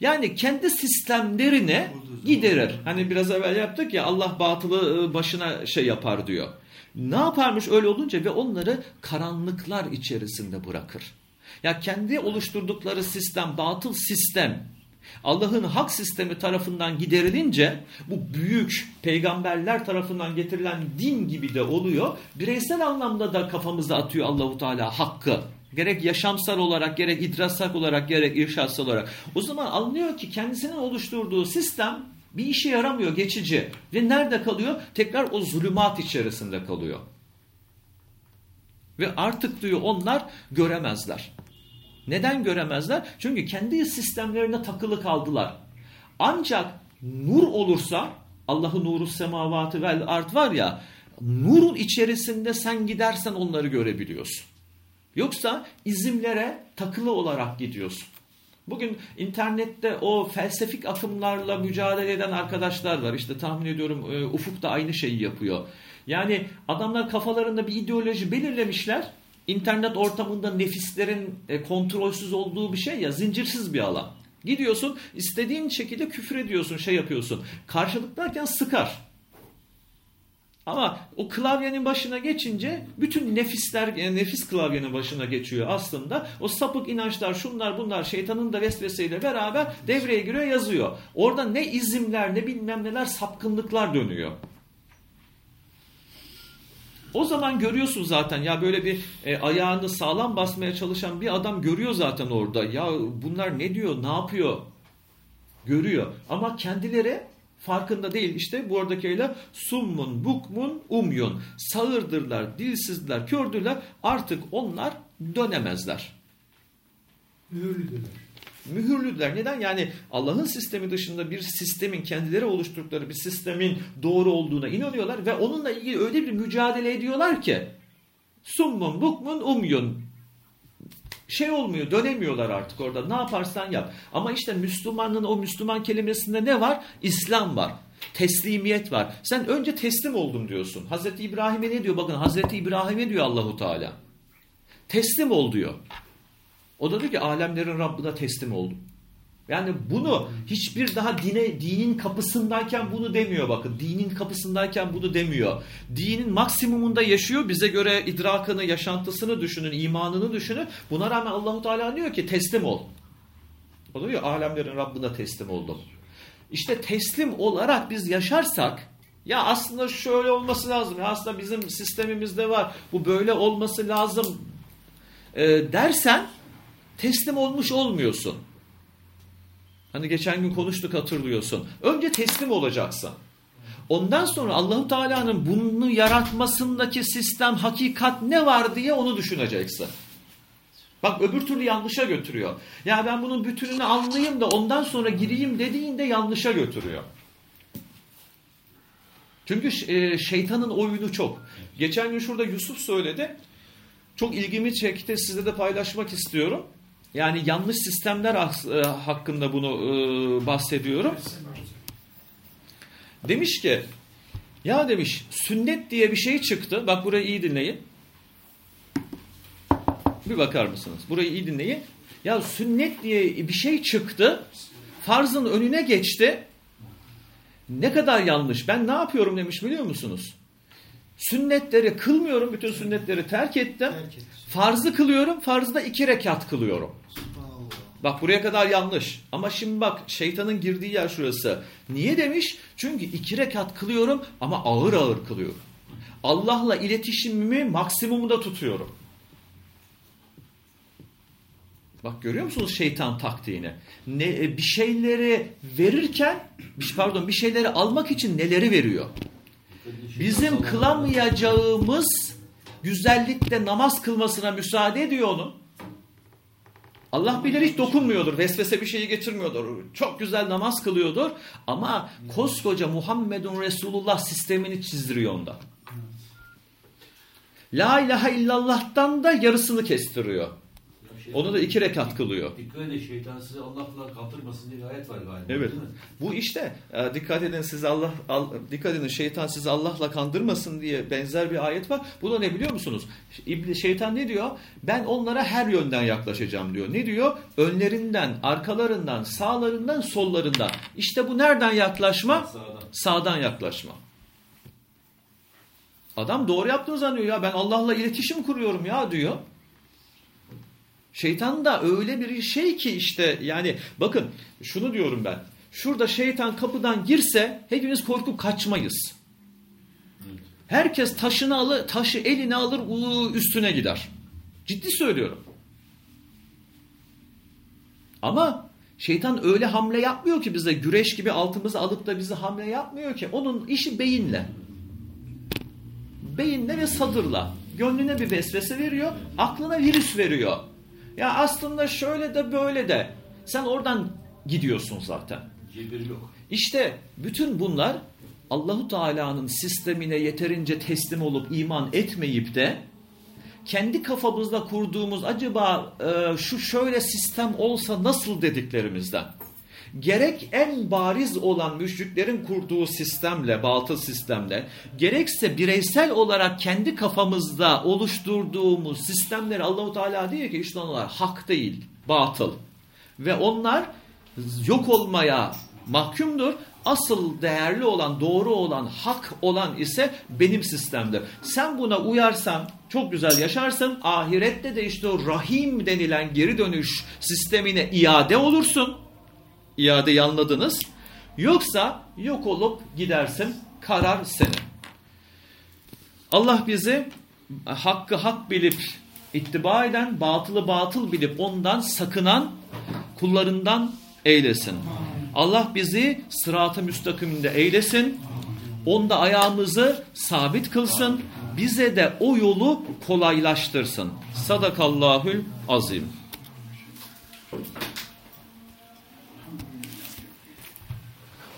Yani kendi sistemlerini giderir. Hani biraz evvel yaptık ya Allah batılı başına şey yapar diyor. Ne yaparmış öyle olunca ve onları karanlıklar içerisinde bırakır. Ya kendi oluşturdukları sistem, batıl sistem Allah'ın hak sistemi tarafından giderilince bu büyük peygamberler tarafından getirilen din gibi de oluyor. Bireysel anlamda da kafamıza atıyor Allahu Teala hakkı. Gerek yaşamsal olarak, gerek idrasal olarak, gerek irşatsal olarak. O zaman anlıyor ki kendisinin oluşturduğu sistem bir işe yaramıyor geçici. Ve nerede kalıyor? Tekrar o zulümat içerisinde kalıyor. Ve artık diyor onlar göremezler. Neden göremezler? Çünkü kendi sistemlerine takılı kaldılar. Ancak nur olursa Allah'ın nuru semavatı vel art var ya nurun içerisinde sen gidersen onları görebiliyorsun. Yoksa izimlere takılı olarak gidiyorsun. Bugün internette o felsefik akımlarla mücadele eden arkadaşlar var. İşte tahmin ediyorum e, Ufuk da aynı şeyi yapıyor. Yani adamlar kafalarında bir ideoloji belirlemişler. İnternet ortamında nefislerin e, kontrolsüz olduğu bir şey ya zincirsiz bir alan. Gidiyorsun istediğin şekilde küfür ediyorsun şey yapıyorsun. Karşılık sıkar. Ama o klavyenin başına geçince bütün nefisler yani nefis klavyenin başına geçiyor aslında. O sapık inançlar şunlar bunlar şeytanın da vesveseyle beraber devreye giriyor yazıyor. Orada ne izimler ne bilmem neler sapkınlıklar dönüyor. O zaman görüyorsun zaten ya böyle bir e, ayağını sağlam basmaya çalışan bir adam görüyor zaten orada. Ya bunlar ne diyor, ne yapıyor? Görüyor. Ama kendileri farkında değil. İşte bu oradakiyle summun, bukmun, umyun. Sağırdırlar, dilsizler, kördürler. Artık onlar dönemezler. Mühürlüdürler. Mühürlüdüler. Neden? Yani Allah'ın sistemi dışında bir sistemin kendileri oluşturdukları bir sistemin doğru olduğuna inanıyorlar ve onunla ilgili öyle bir mücadele ediyorlar ki summun, bukmun, umyun şey olmuyor, dönemiyorlar artık orada. Ne yaparsan yap. Ama işte Müslümanın o Müslüman kelimesinde ne var? İslam var. Teslimiyet var. Sen önce teslim oldum diyorsun. Hazreti İbrahim'e ne diyor? Bakın Hazreti İbrahim'e diyor Allahu Teala. Teslim ol diyor. O da diyor ki alemlerin Rabbine teslim oldum. Yani bunu hiçbir daha dine, dinin kapısındayken bunu demiyor bakın. Dinin kapısındayken bunu demiyor. Dinin maksimumunda yaşıyor. Bize göre idrakını, yaşantısını düşünün, imanını düşünün. Buna rağmen Allahu Teala diyor ki teslim ol. O da diyor alemlerin Rabbine teslim oldum. İşte teslim olarak biz yaşarsak ya aslında şöyle olması lazım. Ya aslında bizim sistemimizde var. Bu böyle olması lazım e, dersen teslim olmuş olmuyorsun. Hani geçen gün konuştuk hatırlıyorsun. Önce teslim olacaksın. Ondan sonra Allahu Teala'nın bunu yaratmasındaki sistem, hakikat ne var diye onu düşüneceksin. Bak öbür türlü yanlışa götürüyor. Ya ben bunun bütününü anlayayım da ondan sonra gireyim dediğinde yanlışa götürüyor. Çünkü şeytanın oyunu çok. Geçen gün şurada Yusuf söyledi. Çok ilgimi çekti. Sizle de paylaşmak istiyorum. Yani yanlış sistemler hakkında bunu bahsediyorum. Demiş ki Ya demiş sünnet diye bir şey çıktı. Bak burayı iyi dinleyin. Bir bakar mısınız? Burayı iyi dinleyin. Ya sünnet diye bir şey çıktı. Farzın önüne geçti. Ne kadar yanlış. Ben ne yapıyorum demiş biliyor musunuz? Sünnetleri kılmıyorum. Bütün sünnetleri terk ettim. Terk et. Farzı kılıyorum. Farzda iki rekat kılıyorum. Bak buraya kadar yanlış. Ama şimdi bak şeytanın girdiği yer şurası. Niye demiş? Çünkü iki rekat kılıyorum ama ağır ağır kılıyorum. Allah'la iletişimimi maksimumda tutuyorum. Bak görüyor musunuz şeytan taktiğini? Ne, e, bir şeyleri verirken, bir- pardon bir şeyleri almak için neleri veriyor? Bizim kılamayacağımız güzellikte namaz kılmasına müsaade ediyor onun. Allah bilir hiç dokunmuyordur. Vesvese bir şeyi getirmiyordur. Çok güzel namaz kılıyordur. Ama koskoca Muhammedun Resulullah sistemini çizdiriyor onda. La ilahe illallah'tan da yarısını kestiriyor. Onu da iki rekat kılıyor. Dikkat edin şeytan sizi Allah'la kandırmasın diye ayet var galiba. Evet. Değil mi? Bu işte e, dikkat edin sizi Allah al- dikkat edin şeytan sizi Allah'la kandırmasın diye benzer bir ayet var. Bu da ne biliyor musunuz? Şeytan ne diyor? Ben onlara her yönden yaklaşacağım diyor. Ne diyor? Önlerinden, arkalarından, sağlarından, sollarından. İşte bu nereden yaklaşma? Sağdan. Sağdan yaklaşma. Adam doğru yaptığını zannediyor ya ben Allah'la iletişim kuruyorum ya diyor. Şeytan da öyle bir şey ki işte yani bakın şunu diyorum ben. Şurada şeytan kapıdan girse hepimiz korkup kaçmayız. Herkes taşını alır, taşı eline alır, üstüne gider. Ciddi söylüyorum. Ama şeytan öyle hamle yapmıyor ki bize güreş gibi altımızı alıp da bizi hamle yapmıyor ki. Onun işi beyinle. Beyinle ve sadırla. Gönlüne bir vesvese veriyor, aklına virüs veriyor. Ya aslında şöyle de böyle de. Sen oradan gidiyorsun zaten. Cebir yok. İşte bütün bunlar Allahu Teala'nın sistemine yeterince teslim olup iman etmeyip de kendi kafamızda kurduğumuz acaba e, şu şöyle sistem olsa nasıl dediklerimizden gerek en bariz olan müşriklerin kurduğu sistemle, batıl sistemle, gerekse bireysel olarak kendi kafamızda oluşturduğumuz sistemleri Allahu Teala diyor ki işte onlar hak değil, batıl. Ve onlar yok olmaya mahkumdur. Asıl değerli olan, doğru olan, hak olan ise benim sistemdir. Sen buna uyarsan çok güzel yaşarsın. Ahirette de işte o rahim denilen geri dönüş sistemine iade olursun. İadeyi anladınız. Yoksa yok olup gidersin. Karar senin. Allah bizi hakkı hak bilip ittiba eden, batılı batıl bilip ondan sakınan kullarından eylesin. Allah bizi sırat-ı müstakiminde eylesin. Onda ayağımızı sabit kılsın. Bize de o yolu kolaylaştırsın. Sadakallahül azim.